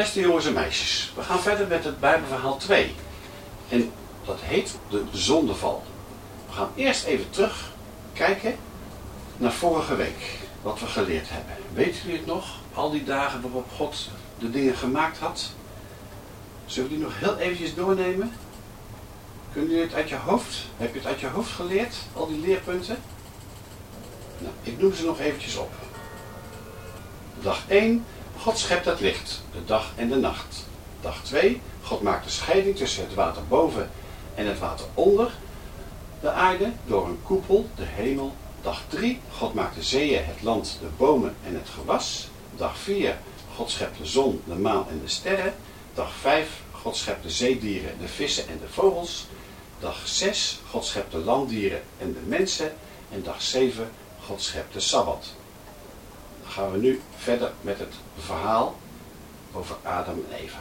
Beste jongens en meisjes, we gaan verder met het Bijbelverhaal 2. En dat heet de zondeval. We gaan eerst even terug kijken naar vorige week, wat we geleerd hebben. Weten jullie het nog? Al die dagen waarop God de dingen gemaakt had. Zullen we die nog heel eventjes doornemen? Kunnen jullie het uit je hoofd? Heb je het uit je hoofd geleerd? Al die leerpunten? Nou, ik noem ze nog eventjes op. Dag 1. God schept het licht, de dag en de nacht. Dag 2. God maakt de scheiding tussen het water boven en het water onder de aarde door een koepel, de hemel. Dag 3. God maakt de zeeën, het land, de bomen en het gewas. Dag 4. God schept de zon, de maan en de sterren. Dag 5. God schept de zeedieren, de vissen en de vogels. Dag 6. God schept de landdieren en de mensen. En dag 7. God schept de Sabbat. Gaan we nu verder met het verhaal over Adam en Eva.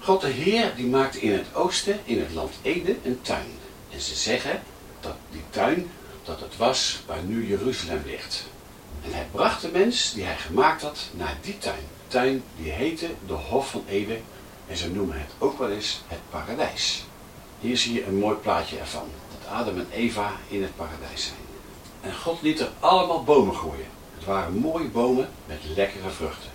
God de Heer die maakte in het oosten, in het land Ede, een tuin. En ze zeggen dat die tuin, dat het was waar nu Jeruzalem ligt. En hij bracht de mens die hij gemaakt had naar die tuin. Tuin die heette de Hof van Ede en ze noemen het ook wel eens het paradijs. Hier zie je een mooi plaatje ervan. Dat Adam en Eva in het paradijs zijn. En God liet er allemaal bomen groeien. Waren mooie bomen met lekkere vruchten.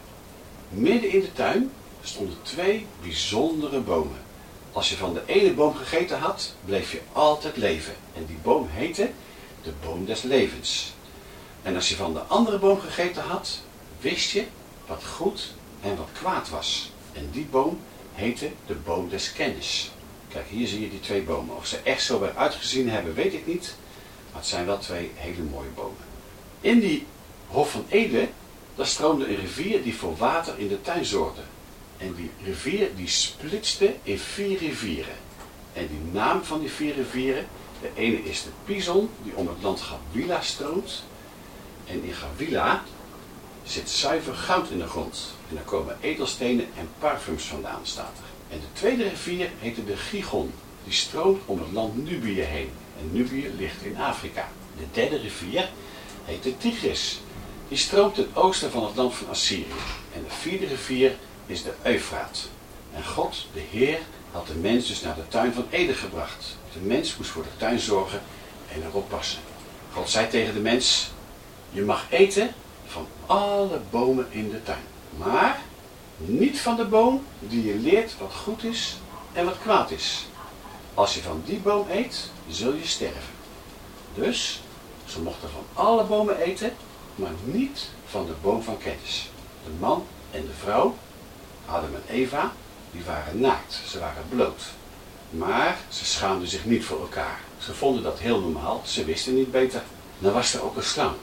Midden in de tuin stonden twee bijzondere bomen. Als je van de ene boom gegeten had, bleef je altijd leven. En die boom heette de boom des levens. En als je van de andere boom gegeten had, wist je wat goed en wat kwaad was. En die boom heette de boom des kennis. Kijk, hier zie je die twee bomen. Of ze echt zo weer uitgezien hebben, weet ik niet. Maar het zijn wel twee hele mooie bomen. In die Hof van Ede, daar stroomde een rivier die voor water in de tuin zorgde. En die rivier die splitste in vier rivieren. En die naam van die vier rivieren, de ene is de Pison, die om het land Gawila stroomt. En in Gawila zit zuiver goud in de grond. En daar komen edelstenen en parfums vandaan, staat er. En de tweede rivier heette de Gigon. Die stroomt om het land Nubië heen. En Nubië ligt in Afrika. De derde rivier heet de Tigris. Die stroomt ten oosten van het land van Assyrië. En de vierde rivier is de Eufraat. En God, de Heer, had de mens dus naar de tuin van Eden gebracht. De mens moest voor de tuin zorgen en erop passen. God zei tegen de mens, je mag eten van alle bomen in de tuin. Maar niet van de boom die je leert wat goed is en wat kwaad is. Als je van die boom eet, zul je sterven. Dus, ze mochten van alle bomen eten, maar niet van de boom van kennis. De man en de vrouw, Adam en Eva, die waren naakt. Ze waren bloot. Maar ze schaamden zich niet voor elkaar. Ze vonden dat heel normaal. Ze wisten niet beter. Dan was er ook een slang.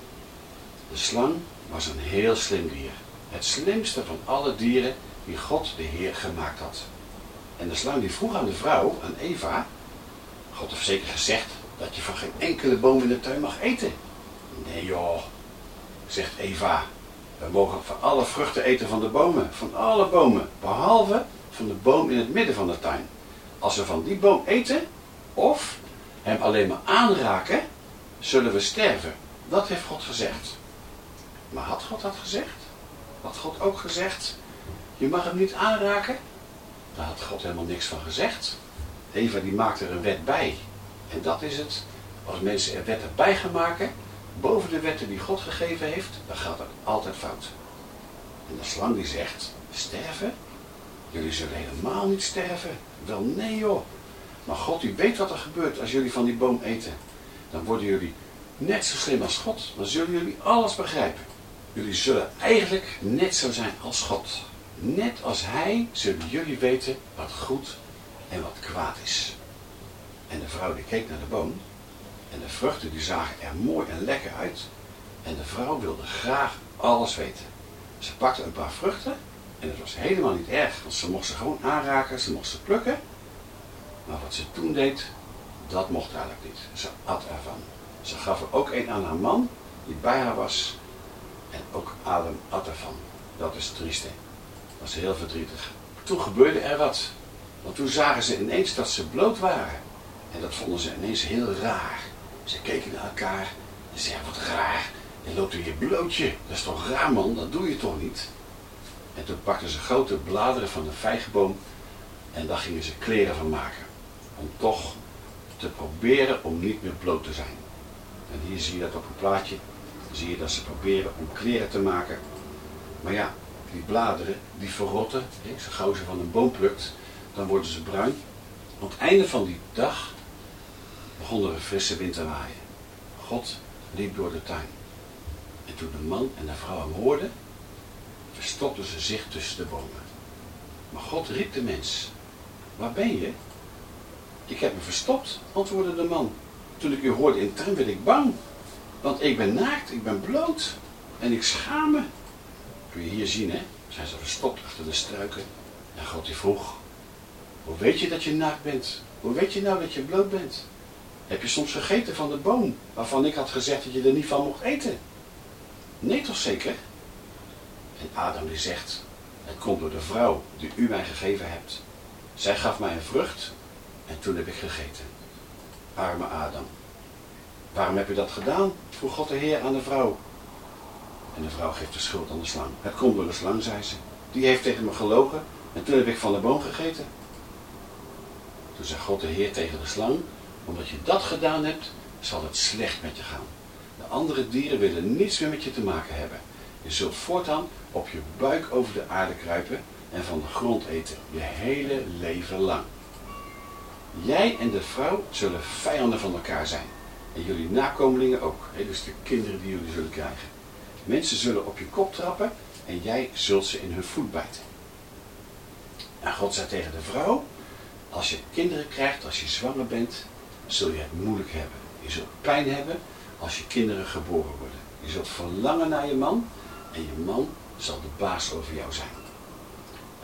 De slang was een heel slim dier. Het slimste van alle dieren die God de Heer gemaakt had. En de slang die vroeg aan de vrouw, aan Eva, God heeft zeker gezegd dat je van geen enkele boom in de tuin mag eten. Nee joh, zegt Eva, we mogen van alle vruchten eten van de bomen, van alle bomen, behalve van de boom in het midden van de tuin. Als we van die boom eten, of hem alleen maar aanraken, zullen we sterven. Dat heeft God gezegd. Maar had God dat gezegd? Had God ook gezegd, je mag hem niet aanraken? Daar had God helemaal niks van gezegd. Eva die maakte er een wet bij. En dat is het, als mensen er wetten bij gaan maken, boven de wetten die God gegeven heeft, dan gaat het altijd fout. En de slang die zegt, sterven? Jullie zullen helemaal niet sterven. Wel nee joh. Maar God die weet wat er gebeurt als jullie van die boom eten. Dan worden jullie net zo slim als God. Dan zullen jullie alles begrijpen. Jullie zullen eigenlijk net zo zijn als God. Net als Hij zullen jullie weten wat goed en wat kwaad is. En de vrouw die keek naar de boom. En de vruchten die zagen er mooi en lekker uit. En de vrouw wilde graag alles weten. Ze pakte een paar vruchten. En het was helemaal niet erg. Want ze mocht ze gewoon aanraken. Ze mocht ze plukken. Maar wat ze toen deed, dat mocht eigenlijk niet. Ze at ervan. Ze gaf er ook een aan haar man die bij haar was. En ook Adam at ervan. Dat is triest, hè? Dat is heel verdrietig. Toen gebeurde er wat. Want toen zagen ze ineens dat ze bloot waren. En dat vonden ze ineens heel raar. Ze keken naar elkaar en zeiden, wat raar. Je loopt in je blootje. Dat is toch raar man, dat doe je toch niet? En toen pakten ze grote bladeren van de vijgenboom en daar gingen ze kleren van maken. Om toch te proberen om niet meer bloot te zijn. En hier zie je dat op een plaatje. Zie je dat ze proberen om kleren te maken. Maar ja, die bladeren die verrotten. Zo gauw ze van een boom plukt, dan worden ze bruin. Op het einde van die dag begon er een frisse wind te waaien. God liep door de tuin. En toen de man en de vrouw hem hoorden, verstopten ze zich tussen de bomen. Maar God riep de mens. Waar ben je? Ik heb me verstopt, antwoordde de man. Toen ik u hoorde in tuin werd ik bang. Want ik ben naakt, ik ben bloot. En ik schaam me. Kun je hier zien, hè? Zijn ze verstopt achter de struiken. En God die vroeg. Hoe weet je dat je naakt bent? Hoe weet je nou dat je bloot bent? Heb je soms gegeten van de boom waarvan ik had gezegd dat je er niet van mocht eten? Nee toch zeker? En Adam die zegt, het komt door de vrouw die u mij gegeven hebt. Zij gaf mij een vrucht en toen heb ik gegeten. Arme Adam. Waarom heb je dat gedaan? vroeg God de Heer aan de vrouw. En de vrouw geeft de schuld aan de slang. Het komt door de slang, zei ze. Die heeft tegen me gelogen en toen heb ik van de boom gegeten. Toen zei God de Heer tegen de slang, omdat je dat gedaan hebt, zal het slecht met je gaan. De andere dieren willen niets meer met je te maken hebben. Je zult voortaan op je buik over de aarde kruipen en van de grond eten, je hele leven lang. Jij en de vrouw zullen vijanden van elkaar zijn. En jullie nakomelingen ook, dus de kinderen die jullie zullen krijgen. Mensen zullen op je kop trappen en jij zult ze in hun voet bijten. En God zei tegen de vrouw, als je kinderen krijgt, als je zwanger bent, zul je het moeilijk hebben. Je zult pijn hebben als je kinderen geboren worden. Je zult verlangen naar je man en je man zal de baas over jou zijn.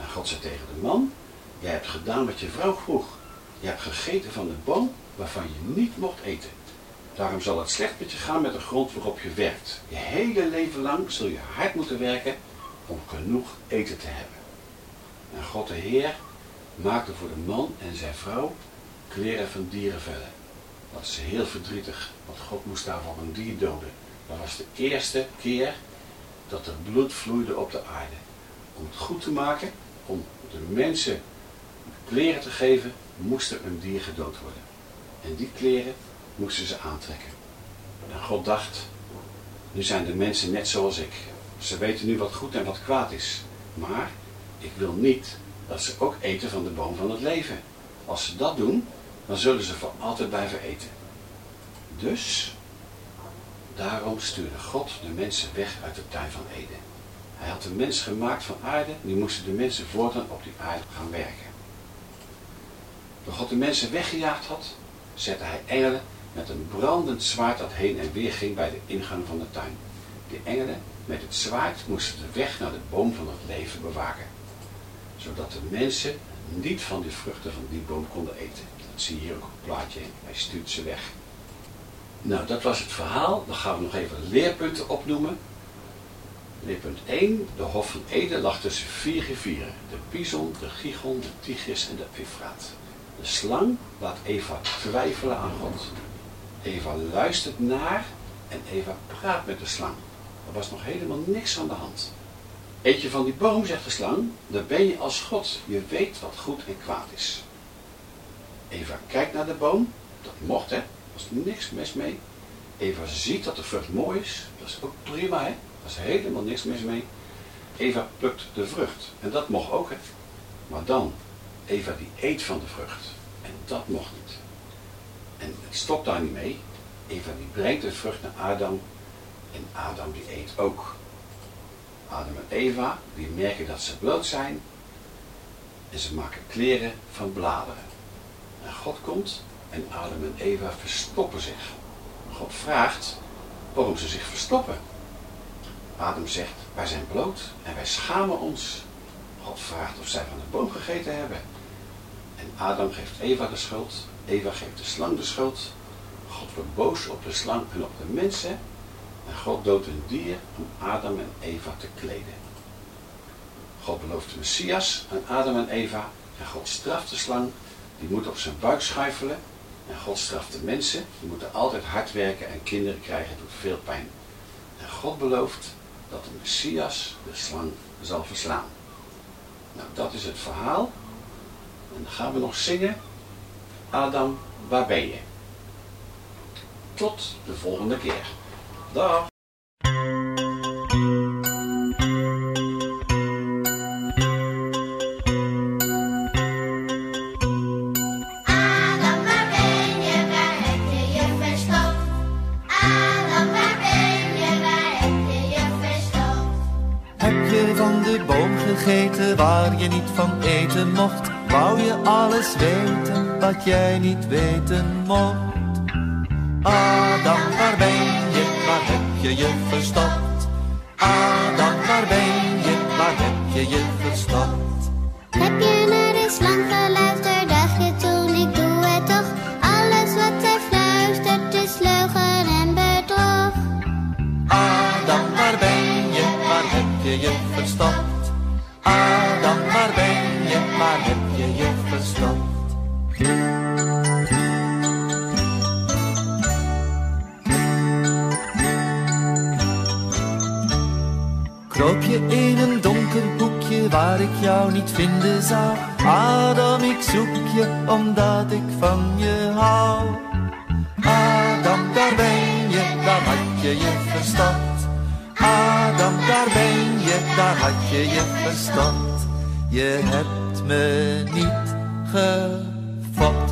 En God zei tegen de man, jij hebt gedaan wat je vrouw vroeg. Je hebt gegeten van de boom waarvan je niet mocht eten. Daarom zal het slecht met je gaan met de grond waarop je werkt. Je hele leven lang zul je hard moeten werken om genoeg eten te hebben. En God de Heer maakte voor de man en zijn vrouw kleren van dierenvellen. Dat is heel verdrietig, want God moest daarvoor een dier doden. Dat was de eerste keer dat er bloed vloeide op de aarde. Om het goed te maken, om de mensen kleren te geven, moest er een dier gedood worden. En die kleren moesten ze aantrekken. En God dacht, nu zijn de mensen net zoals ik. Ze weten nu wat goed en wat kwaad is. Maar ik wil niet dat ze ook eten van de boom van het leven. Als ze dat doen, dan zullen ze voor altijd blijven eten. Dus, daarom stuurde God de mensen weg uit de tuin van Eden. Hij had de mens gemaakt van aarde, die moesten de mensen voortaan op die aarde gaan werken. Toen God de mensen weggejaagd had, zette hij engelen met een brandend zwaard dat heen en weer ging bij de ingang van de tuin. De engelen met het zwaard moesten de weg naar de boom van het leven bewaken. Zodat de mensen niet van die vruchten van die boom konden eten. Zie je hier ook op het plaatje. Hij stuurt ze weg. Nou, dat was het verhaal. Dan gaan we nog even leerpunten opnoemen. Leerpunt 1. De Hof van Eden lag tussen vier rivieren. De Pison, de Gigon, de Tigris en de Eufraat. De slang laat Eva twijfelen aan God. Eva luistert naar en Eva praat met de slang. Er was nog helemaal niks aan de hand. Eet je van die boom, zegt de slang, dan ben je als God. Je weet wat goed en kwaad is. Eva kijkt naar de boom. Dat mocht, hè. Er was niks mis mee. Eva ziet dat de vrucht mooi is. Dat is ook prima, hè. Er is helemaal niks mis mee. Eva plukt de vrucht. En dat mocht ook, hè. Maar dan, Eva die eet van de vrucht. En dat mocht niet. En het stopt daar niet mee. Eva die brengt de vrucht naar Adam. En Adam die eet ook. Adam en Eva die merken dat ze bloot zijn. En ze maken kleren van bladeren. God komt en Adam en Eva verstoppen zich. God vraagt waarom ze zich verstoppen. Adam zegt, wij zijn bloot en wij schamen ons. God vraagt of zij van de boom gegeten hebben. En Adam geeft Eva de schuld. Eva geeft de slang de schuld. God wordt boos op de slang en op de mensen. En God doodt een dier om Adam en Eva te kleden. God belooft de Messias aan Adam en Eva. En God straft de slang. Die moet op zijn buik schuifelen. En God straft de mensen. Die moeten altijd hard werken en kinderen krijgen. Het veel pijn. En God belooft dat de Messias de slang zal verslaan. Nou, dat is het verhaal. En dan gaan we nog zingen. Adam, waar ben je? Tot de volgende keer. Dag. Van de boom gegeten waar je niet van eten mocht? Wou je alles weten wat jij niet weten mocht? Adam, waar ben je? Waar heb je je verstopt? Adam, waar ben je? Waar heb je je verstopt? Heb je verstopt? Adam, waar ben je? Waar heb je je verstopt? Kroop je in een donker hoekje waar ik jou niet vinden zou? Adam, ik zoek je omdat ik van je hou. Adam, daar ben je, daar had je je verstand. Adam, daar ben je, daar had je je verstand. Je hebt me niet gefopt.